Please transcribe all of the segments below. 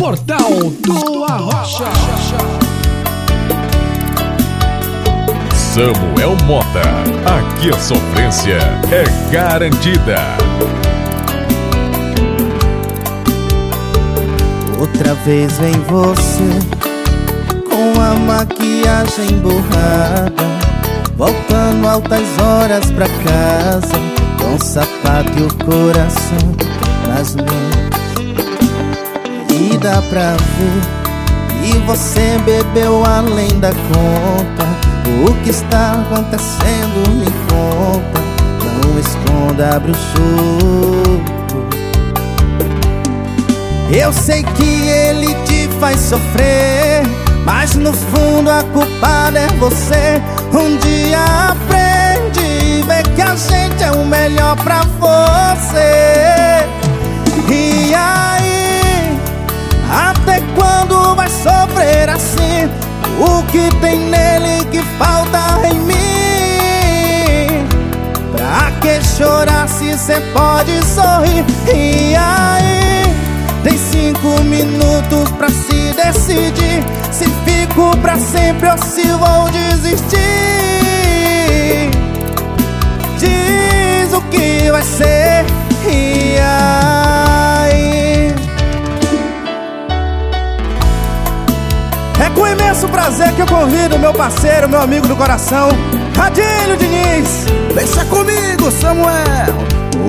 Portal do Arrocha. Samuel Mota. Aqui a sofrência é garantida. Outra vez vem você com a maquiagem borrada, voltando altas horas pra casa, com o sapato e o coração nas mãos. E dá pra ver que você bebeu além da conta. O que está acontecendo me conta, não esconda, abre o jogo. Eu sei que ele te faz sofrer, mas no fundo a culpada é você. Um dia aprende e vê que a gente é o melhor pra você. Sofrer assim? O que tem nele que falta em mim? Pra que chorar se cê pode sorrir? E aí? Tem cinco minutos pra se decidir Se fico pra sempre ou se vou desistir Diz o que vai ser prazer que eu convido meu parceiro, meu amigo do coração Radilho Diniz. Deixa comigo, Samuel.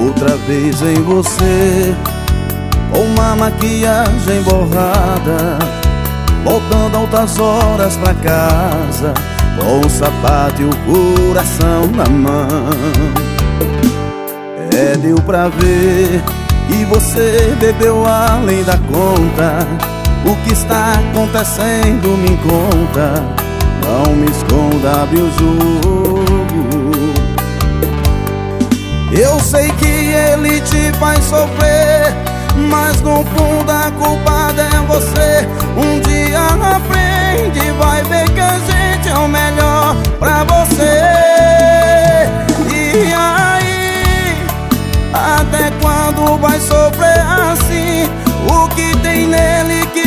Outra vez em você uma maquiagem borrada Voltando altas horas pra casa Com o sapato e o coração na mão. É, deu pra ver que você bebeu além da conta O que está acontecendo me conta. Não me esconda, abre o jogo Eu sei que ele te faz sofrer mas no fundo a culpada é você. Um dia aprende vai ver que a gente é o melhor pra você. E aí, até quando vai sofrer assim? O que tem nele que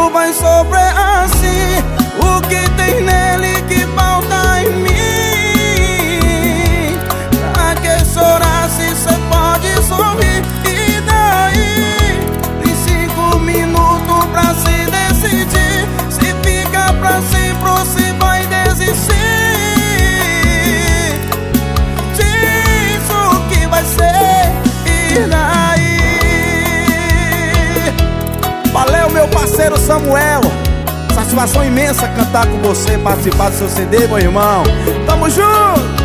quando vai Satisfação imensa cantar com você, participar do seu CD, meu irmão Tamo junto!